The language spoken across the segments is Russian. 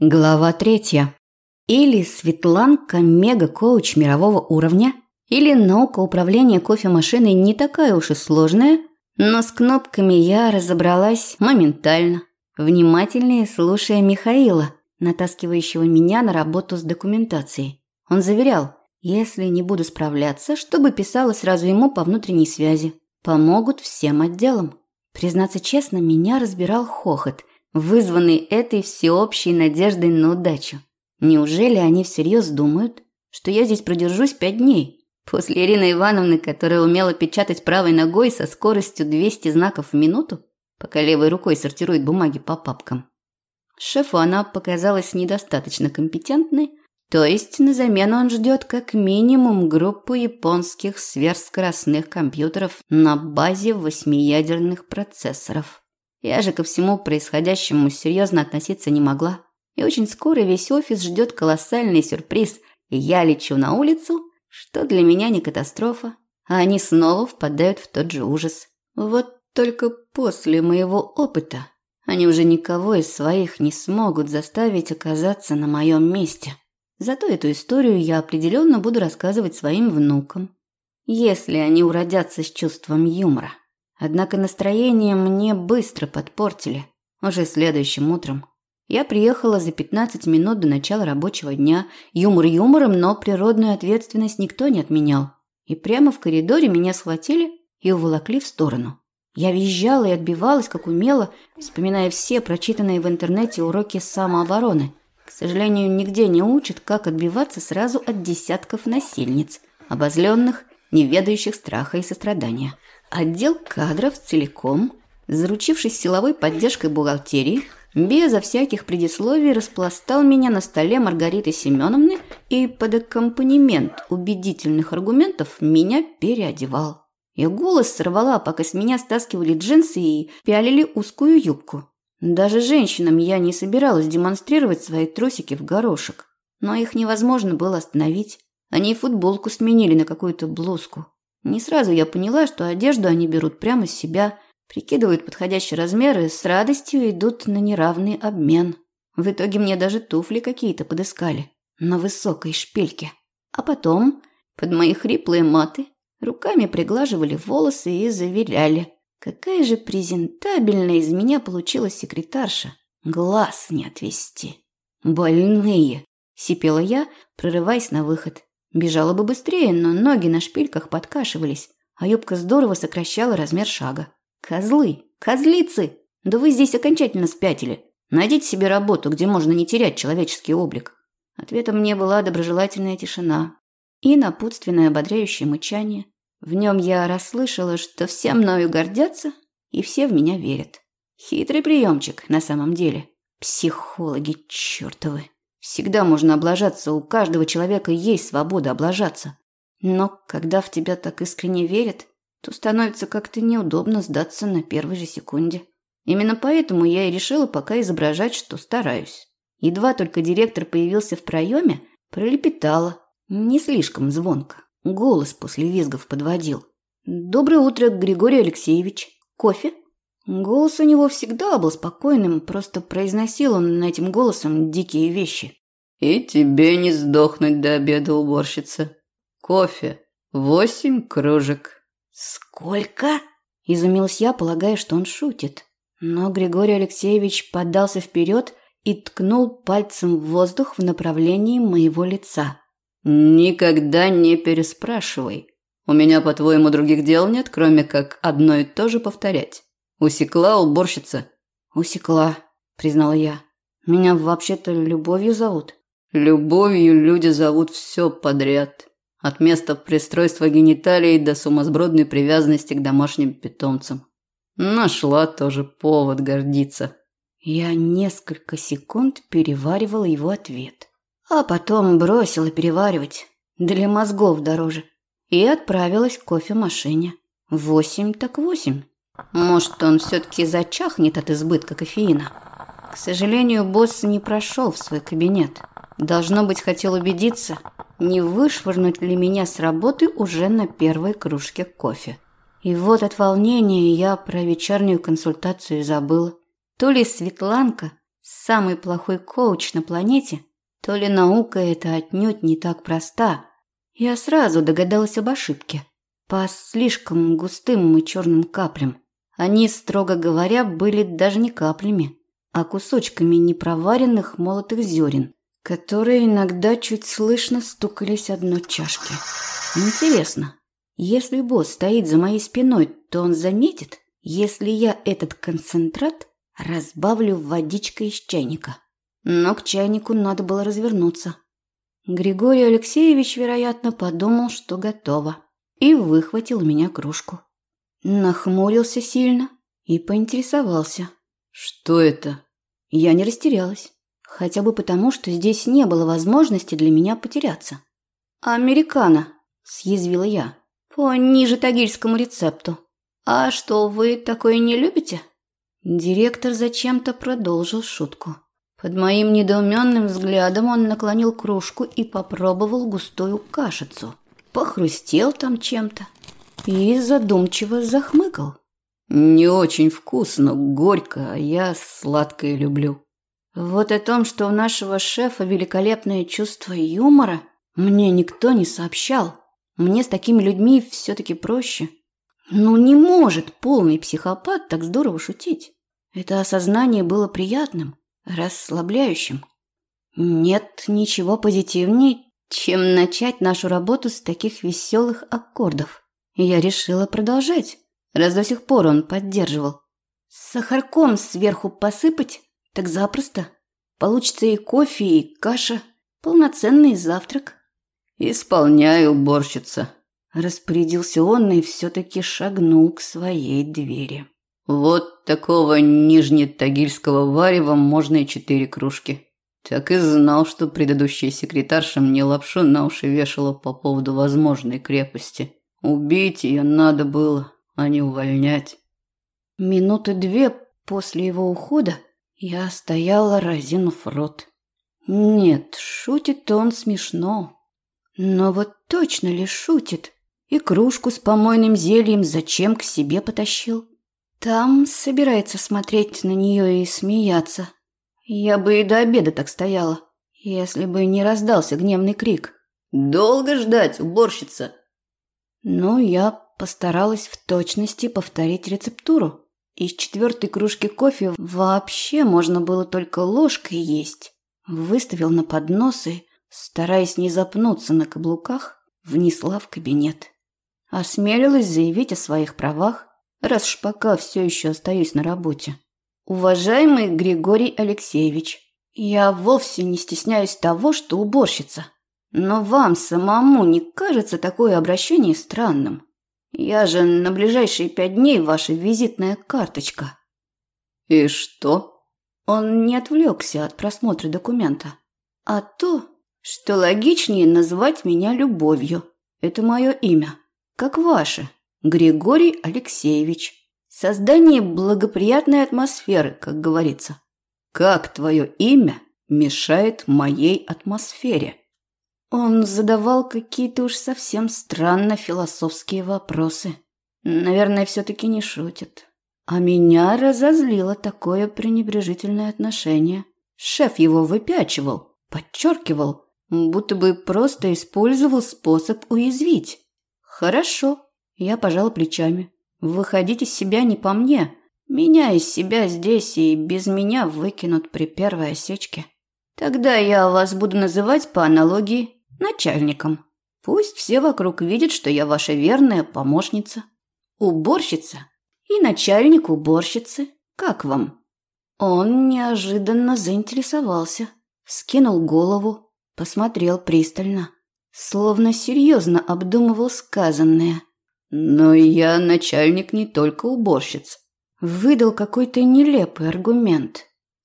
Глава третья. Или Светланка мега-коуч мирового уровня, или наука управления кофемашиной не такая уж и сложная, но с кнопками я разобралась моментально, внимательнее слушая Михаила, натаскивающего меня на работу с документацией. Он заверял, если не буду справляться, чтобы писала сразу ему по внутренней связи. Помогут всем отделам. Признаться честно, меня разбирал хохот, вызванный этой всеобщей надеждой на удачу. Неужели они всерьез думают, что я здесь продержусь пять дней? После Ирины Ивановны, которая умела печатать правой ногой со скоростью 200 знаков в минуту, пока левой рукой сортирует бумаги по папкам. Шефу она показалась недостаточно компетентной, то есть на замену он ждет как минимум группу японских сверхскоростных компьютеров на базе восьмиядерных процессоров. Я же ко всему происходящему серьезно относиться не могла. И очень скоро весь офис ждет колоссальный сюрприз, и я лечу на улицу, что для меня не катастрофа, а они снова впадают в тот же ужас. Вот только после моего опыта они уже никого из своих не смогут заставить оказаться на моем месте. Зато эту историю я определенно буду рассказывать своим внукам, если они уродятся с чувством юмора. Однако настроение мне быстро подпортили. Уже следующим утром. Я приехала за 15 минут до начала рабочего дня. Юмор юмором, но природную ответственность никто не отменял. И прямо в коридоре меня схватили и уволокли в сторону. Я визжала и отбивалась, как умела, вспоминая все прочитанные в интернете уроки самообороны. К сожалению, нигде не учат, как отбиваться сразу от десятков насильниц, обозленных, не ведающих страха и сострадания. Отдел кадров целиком, заручившись силовой поддержкой бухгалтерии, безо всяких предисловий распластал меня на столе Маргариты Семеновны и под аккомпанемент убедительных аргументов меня переодевал. Я голос сорвала, пока с меня стаскивали джинсы и пялили узкую юбку. Даже женщинам я не собиралась демонстрировать свои трусики в горошек. Но их невозможно было остановить. Они футболку сменили на какую-то блузку. Не сразу я поняла, что одежду они берут прямо с себя, прикидывают подходящий размер и с радостью идут на неравный обмен. В итоге мне даже туфли какие-то подыскали на высокой шпильке. А потом, под мои хриплые маты, руками приглаживали волосы и заверяли. Какая же презентабельная из меня получилась секретарша. Глаз не отвести. Больные, сипела я, прорываясь на выход. Бежала бы быстрее, но ноги на шпильках подкашивались, а юбка здорово сокращала размер шага. «Козлы! Козлицы! Да вы здесь окончательно спятили. Найдите себе работу, где можно не терять человеческий облик». Ответом мне была доброжелательная тишина и напутственное ободряющее мычание. В нем я расслышала, что все мною гордятся и все в меня верят. Хитрый приемчик на самом деле. Психологи чертовы. Всегда можно облажаться, у каждого человека есть свобода облажаться. Но когда в тебя так искренне верят, то становится как-то неудобно сдаться на первой же секунде. Именно поэтому я и решила пока изображать, что стараюсь. Едва только директор появился в проеме, пролепетала. Не слишком звонко. Голос после визгов подводил. «Доброе утро, Григорий Алексеевич. Кофе?» Голос у него всегда был спокойным, просто произносил он этим голосом дикие вещи. «И тебе не сдохнуть до обеда, уборщица. Кофе. Восемь кружек». «Сколько?» – изумилась я, полагая, что он шутит. Но Григорий Алексеевич подался вперед и ткнул пальцем в воздух в направлении моего лица. «Никогда не переспрашивай. У меня, по-твоему, других дел нет, кроме как одно и то же повторять. Усекла уборщица?» «Усекла», – признала я. «Меня вообще-то Любовью зовут». «Любовью люди зовут все подряд. От места пристройства гениталий до сумасбродной привязанности к домашним питомцам. Нашла тоже повод гордиться». Я несколько секунд переваривала его ответ. А потом бросила переваривать. Для мозгов дороже. И отправилась к кофемашине. Восемь так восемь. Может, он все-таки зачахнет от избытка кофеина. К сожалению, босс не прошел в свой кабинет. Должно быть, хотел убедиться, не вышвырнуть ли меня с работы уже на первой кружке кофе. И вот от волнения я про вечернюю консультацию забыла. То ли Светланка самый плохой коуч на планете, то ли наука эта отнюдь не так проста. Я сразу догадалась об ошибке. По слишком густым и черным каплям. Они, строго говоря, были даже не каплями, а кусочками непроваренных молотых зерен, которые иногда чуть слышно стукались о дно чашки. Интересно, если босс стоит за моей спиной, то он заметит, если я этот концентрат разбавлю водичкой из чайника. Но к чайнику надо было развернуться. Григорий Алексеевич, вероятно, подумал, что готово, и выхватил у меня кружку. Нахмурился сильно и поинтересовался. «Что это?» Я не растерялась, хотя бы потому, что здесь не было возможности для меня потеряться. «Американо», – съязвила я, – «по ниже тагильскому рецепту. А что, вы такое не любите?» Директор зачем-то продолжил шутку. Под моим недоуменным взглядом он наклонил кружку и попробовал густую кашицу. Похрустел там чем-то и задумчиво захмыкал. «Не очень вкусно, горько, а я сладкое люблю». Вот о том, что у нашего шефа великолепное чувство юмора, мне никто не сообщал. Мне с такими людьми все-таки проще. Ну не может полный психопат так здорово шутить. Это осознание было приятным, расслабляющим. Нет ничего позитивнее, чем начать нашу работу с таких веселых аккордов. И я решила продолжать, раз до сих пор он поддерживал. Сахарком сверху посыпать, так запросто. Получится и кофе, и каша, полноценный завтрак. «Исполняю, уборщица», – распорядился он и все-таки шагнул к своей двери. Вот такого нижнетагильского варева можно и четыре кружки. Так и знал, что предыдущая секретарша мне лапшу на уши вешала по поводу возможной крепости. Убить ее надо было, а не увольнять. Минуты две после его ухода я стояла, разинув рот. Нет, шутит он смешно. Но вот точно ли шутит? И кружку с помойным зельем зачем к себе потащил? Там собирается смотреть на нее и смеяться. Я бы и до обеда так стояла, если бы не раздался гневный крик. «Долго ждать, уборщица!» Но я постаралась в точности повторить рецептуру. Из четвертой кружки кофе вообще можно было только ложкой есть. Выставил на поднос и, стараясь не запнуться на каблуках, внесла в кабинет. Осмелилась заявить о своих правах раз уж пока все еще остаюсь на работе. Уважаемый Григорий Алексеевич, я вовсе не стесняюсь того, что уборщица. Но вам самому не кажется такое обращение странным? Я же на ближайшие пять дней ваша визитная карточка. И что? Он не отвлекся от просмотра документа. А то, что логичнее назвать меня любовью. Это мое имя, как ваше. Григорий Алексеевич. Создание благоприятной атмосферы, как говорится. Как твое имя мешает моей атмосфере? Он задавал какие-то уж совсем странно философские вопросы. Наверное, все-таки не шутит. А меня разозлило такое пренебрежительное отношение. Шеф его выпячивал, подчеркивал, будто бы просто использовал способ уязвить. Хорошо, я пожала плечами. Выходить из себя не по мне. Меня из себя здесь и без меня выкинут при первой осечке. Тогда я вас буду называть по аналогии начальником. Пусть все вокруг видят, что я ваша верная помощница. Уборщица и начальник уборщицы. Как вам? Он неожиданно заинтересовался, вскинул голову, посмотрел пристально, словно серьезно обдумывал сказанное. Но я начальник не только уборщиц. Выдал какой-то нелепый аргумент.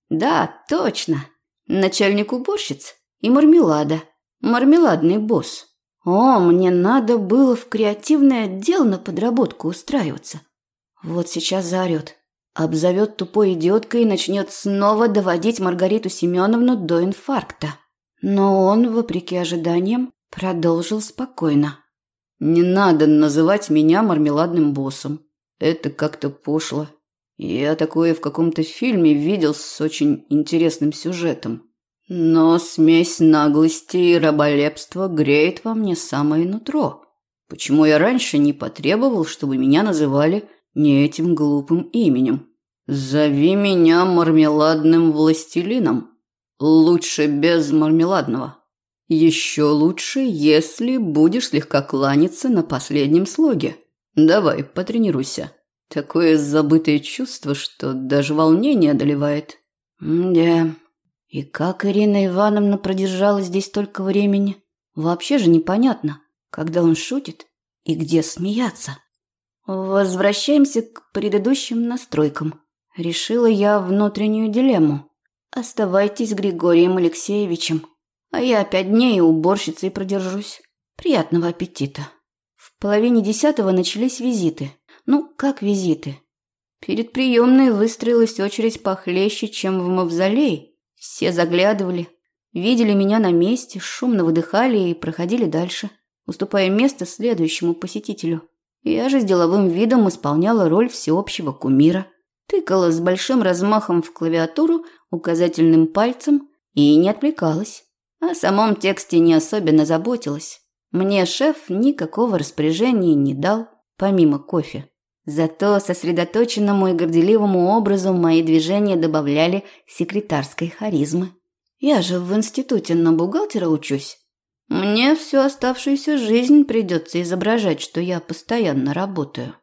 Да, точно. Начальник уборщиц и мармелада. Мармеладный босс. О, мне надо было в креативный отдел на подработку устраиваться. Вот сейчас заорет. Обзовет тупой идиоткой и начнет снова доводить Маргариту Семеновну до инфаркта. Но он, вопреки ожиданиям, продолжил спокойно. Не надо называть меня мармеладным боссом. Это как-то пошло. Я такое в каком-то фильме видел с очень интересным сюжетом. Но смесь наглости и раболепства греет во мне самое нутро. Почему я раньше не потребовал, чтобы меня называли не этим глупым именем? Зови меня мармеладным властелином. Лучше без мармеладного. Еще лучше, если будешь слегка кланяться на последнем слоге. Давай, потренируйся. Такое забытое чувство, что даже волнение одолевает. Да. И как Ирина Ивановна продержала здесь столько времени? Вообще же непонятно, когда он шутит и где смеяться. Возвращаемся к предыдущим настройкам. Решила я внутреннюю дилемму. Оставайтесь с Григорием Алексеевичем, а я пять дней уборщицей продержусь. Приятного аппетита. В половине десятого начались визиты. Ну, как визиты? Перед приемной выстроилась очередь похлеще, чем в мавзолей. Все заглядывали, видели меня на месте, шумно выдыхали и проходили дальше, уступая место следующему посетителю. Я же с деловым видом исполняла роль всеобщего кумира. Тыкала с большим размахом в клавиатуру указательным пальцем и не отвлекалась. О самом тексте не особенно заботилась. Мне шеф никакого распоряжения не дал, помимо кофе. Зато сосредоточенному и горделивому образу мои движения добавляли секретарской харизмы. Я же в институте на бухгалтера учусь. Мне всю оставшуюся жизнь придется изображать, что я постоянно работаю.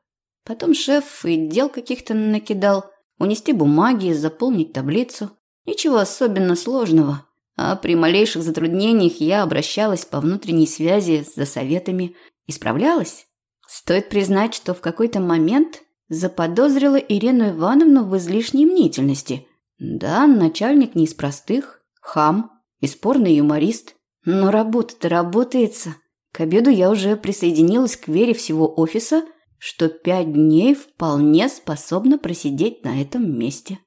Потом шеф и дел каких-то накидал, унести бумаги, заполнить таблицу. Ничего особенно сложного. А при малейших затруднениях я обращалась по внутренней связи за советами и справлялась. Стоит признать, что в какой-то момент заподозрила Ирину Ивановну в излишней мнительности. Да, начальник не из простых, хам и спорный юморист. Но работа-то работается. К обеду я уже присоединилась к вере всего офиса, что пять дней вполне способна просидеть на этом месте.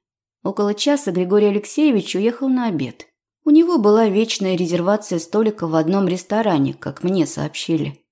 Около часа Григорий Алексеевич уехал на обед. У него была вечная резервация столика в одном ресторане, как мне сообщили.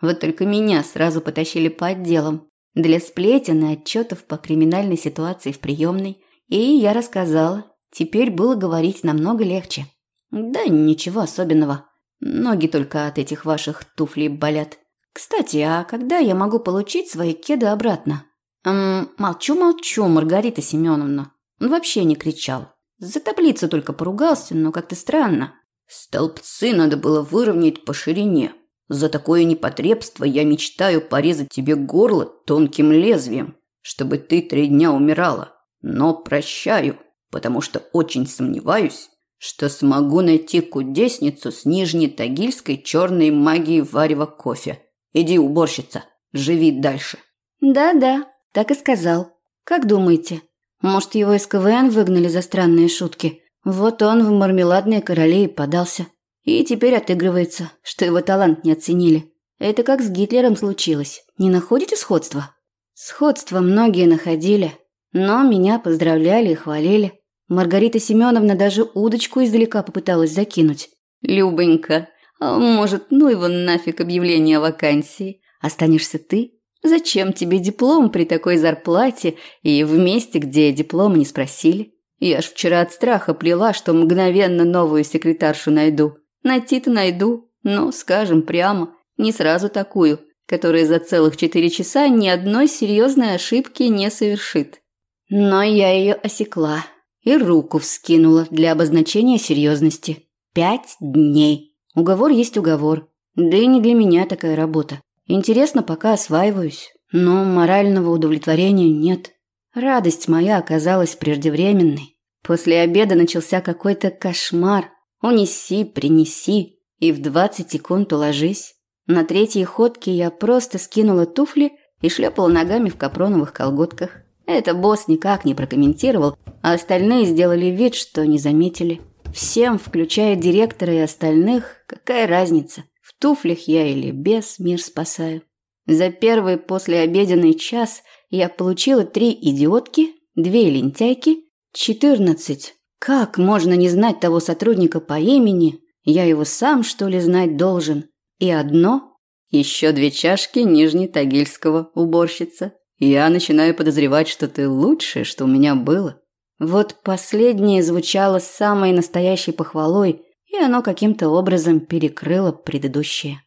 Вот только меня сразу потащили по отделам для сплетен и отчетов по криминальной ситуации в приемной, и я рассказала. Теперь было говорить намного легче. Да ничего особенного. Ноги только от этих ваших туфлей болят. Кстати, а когда я могу получить свои кеды обратно? Молчу-молчу, Маргарита Семеновна. Он вообще не кричал. За таблицу только поругался, но как-то странно. Столбцы надо было выровнять по ширине. За такое непотребство я мечтаю порезать тебе горло тонким лезвием, чтобы ты три дня умирала. Но прощаю, потому что очень сомневаюсь, что смогу найти кудесницу с нижней тагильской черной магией варева кофе. Иди, уборщица, живи дальше. Да-да, так и сказал. Как думаете, может, его из КВН выгнали за странные шутки? Вот он в мармеладные короли и подался. И теперь отыгрывается, что его талант не оценили. Это как с Гитлером случилось. Не находите сходства? Сходства многие находили, но меня поздравляли и хвалили. Маргарита Семеновна даже удочку издалека попыталась закинуть. «Любонька, а может, ну его нафиг объявление о вакансии? Останешься ты? Зачем тебе диплом при такой зарплате и в месте, где диплома не спросили? Я ж вчера от страха плела, что мгновенно новую секретаршу найду. Найти-то найду, но, скажем прямо, не сразу такую, которая за целых четыре часа ни одной серьезной ошибки не совершит. Но я ее осекла и руку вскинула для обозначения серьезности. Пять дней. Уговор есть уговор. Да и не для меня такая работа. Интересно, пока осваиваюсь, но морального удовлетворения нет. Радость моя оказалась преждевременной. После обеда начался какой-то кошмар. Унеси, принеси и в двадцать секунд уложись. На третьей ходке я просто скинула туфли и шлепала ногами в капроновых колготках. Это босс никак не прокомментировал, а остальные сделали вид, что не заметили. Всем, включая директора и остальных, какая разница, в туфлях я или без мир спасаю. За первый послеобеденный час я получила три идиотки, две лентяйки, четырнадцать. Как можно не знать того сотрудника по имени? Я его сам, что ли, знать должен? И одно, еще две чашки нижнетагильского уборщица. Я начинаю подозревать, что ты лучшее, что у меня было. Вот последнее звучало самой настоящей похвалой, и оно каким-то образом перекрыло предыдущее.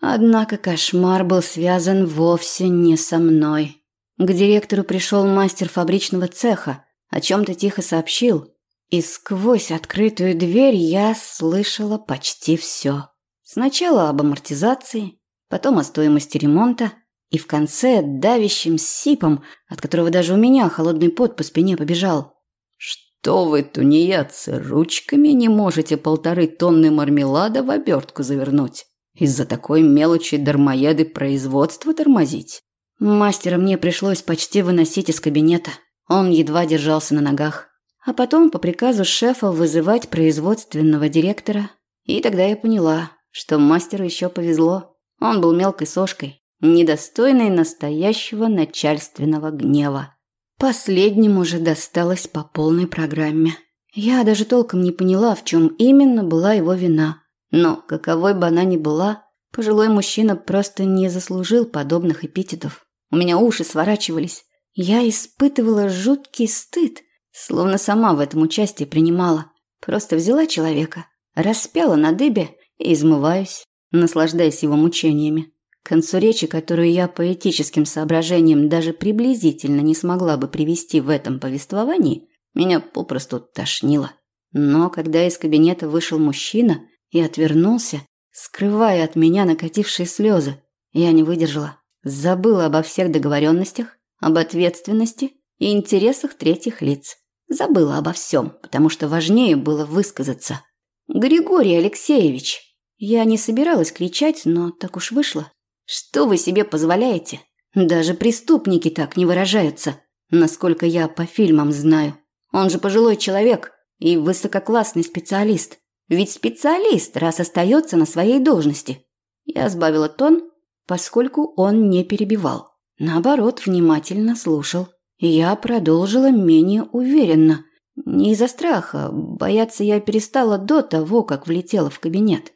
Однако кошмар был связан вовсе не со мной. К директору пришел мастер фабричного цеха, о чем-то тихо сообщил, и сквозь открытую дверь я слышала почти все. Сначала об амортизации, потом о стоимости ремонта, и в конце давящим сипом, от которого даже у меня холодный пот по спине побежал. «Что вы, тунеядцы, ручками не можете полторы тонны мармелада в обертку завернуть? Из-за такой мелочи дармоеды производство тормозить?» Мастера мне пришлось почти выносить из кабинета. Он едва держался на ногах. А потом по приказу шефа вызывать производственного директора. И тогда я поняла, что мастеру еще повезло. Он был мелкой сошкой, недостойной настоящего начальственного гнева. Последнему же досталось по полной программе. Я даже толком не поняла, в чем именно была его вина. Но, каковой бы она ни была, пожилой мужчина просто не заслужил подобных эпитетов. У меня уши сворачивались. Я испытывала жуткий стыд, словно сама в этом участие принимала. Просто взяла человека, распяла на дыбе и измываюсь, наслаждаясь его мучениями. К концу речи, которую я по этическим соображениям даже приблизительно не смогла бы привести в этом повествовании, меня попросту тошнило. Но когда из кабинета вышел мужчина и отвернулся, скрывая от меня накатившие слезы, я не выдержала. Забыла обо всех договоренностях, об ответственности и интересах третьих лиц. Забыла обо всем, потому что важнее было высказаться. «Григорий Алексеевич!» Я не собиралась кричать, но так уж вышло. Что вы себе позволяете? Даже преступники так не выражаются, насколько я по фильмам знаю. Он же пожилой человек и высококлассный специалист. Ведь специалист, раз остается на своей должности. Я сбавила тон, поскольку он не перебивал. Наоборот, внимательно слушал. Я продолжила менее уверенно. Не из-за страха, бояться я перестала до того, как влетела в кабинет.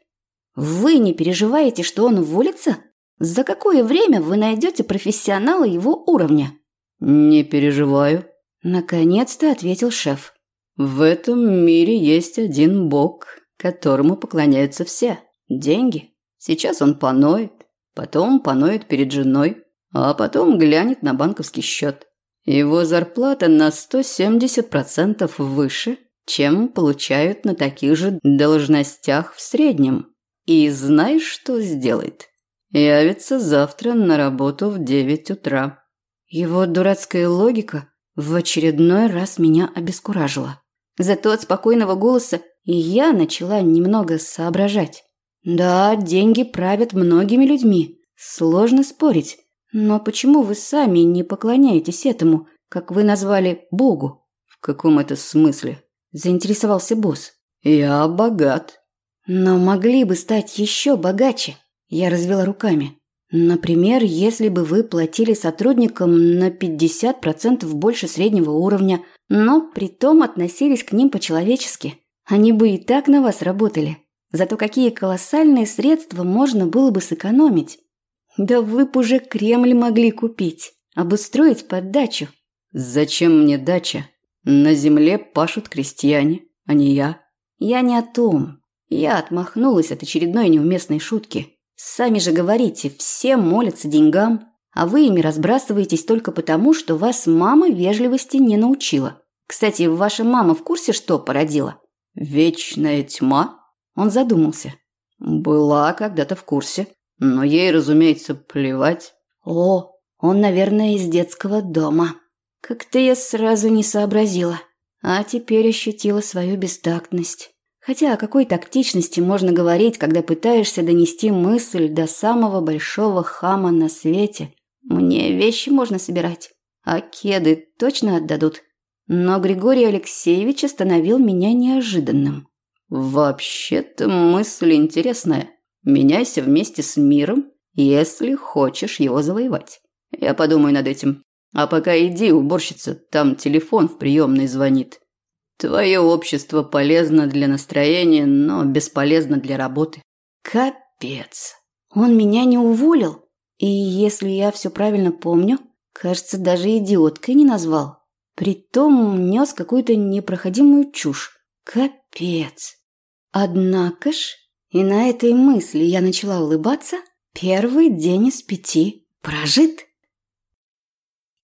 «Вы не переживаете, что он уволится?» За какое время вы найдете профессионала его уровня? Не переживаю. Наконец-то ответил шеф. В этом мире есть один бог, которому поклоняются все. Деньги. Сейчас он поноет, потом поноет перед женой, а потом глянет на банковский счет. Его зарплата на 170% выше, чем получают на таких же должностях в среднем. И знаешь, что сделает? Явится завтра на работу в девять утра. Его дурацкая логика в очередной раз меня обескуражила. Зато от спокойного голоса я начала немного соображать. Да, деньги правят многими людьми. Сложно спорить. Но почему вы сами не поклоняетесь этому, как вы назвали, Богу? В каком это смысле? Заинтересовался босс. Я богат. Но могли бы стать еще богаче. Я развела руками. Например, если бы вы платили сотрудникам на 50% больше среднего уровня, но при том относились к ним по-человечески, они бы и так на вас работали. Зато какие колоссальные средства можно было бы сэкономить. Да вы бы уже Кремль могли купить, обустроить под дачу. Зачем мне дача? На земле пашут крестьяне, а не я. Я не о том. Я отмахнулась от очередной неуместной шутки. Сами же говорите, все молятся деньгам, а вы ими разбрасываетесь только потому, что вас мама вежливости не научила. Кстати, ваша мама в курсе, что породила? Вечная тьма? Он задумался. Была когда-то в курсе, но ей, разумеется, плевать. О, он, наверное, из детского дома. Как-то я сразу не сообразила, а теперь ощутила свою бестактность. Хотя о какой тактичности можно говорить, когда пытаешься донести мысль до самого большого хама на свете? Мне вещи можно собирать, а кеды точно отдадут. Но Григорий Алексеевич остановил меня неожиданным. «Вообще-то мысль интересная. Меняйся вместе с миром, если хочешь его завоевать. Я подумаю над этим. А пока иди, уборщица, там телефон в приемной звонит. Твое общество полезно для настроения, но бесполезно для работы. Капец. Он меня не уволил. И если я все правильно помню, Кажется, даже идиоткой не назвал. Притом нес какую-то непроходимую чушь. Капец. Однако ж, и на этой мысли я начала улыбаться, первый день из пяти прожит.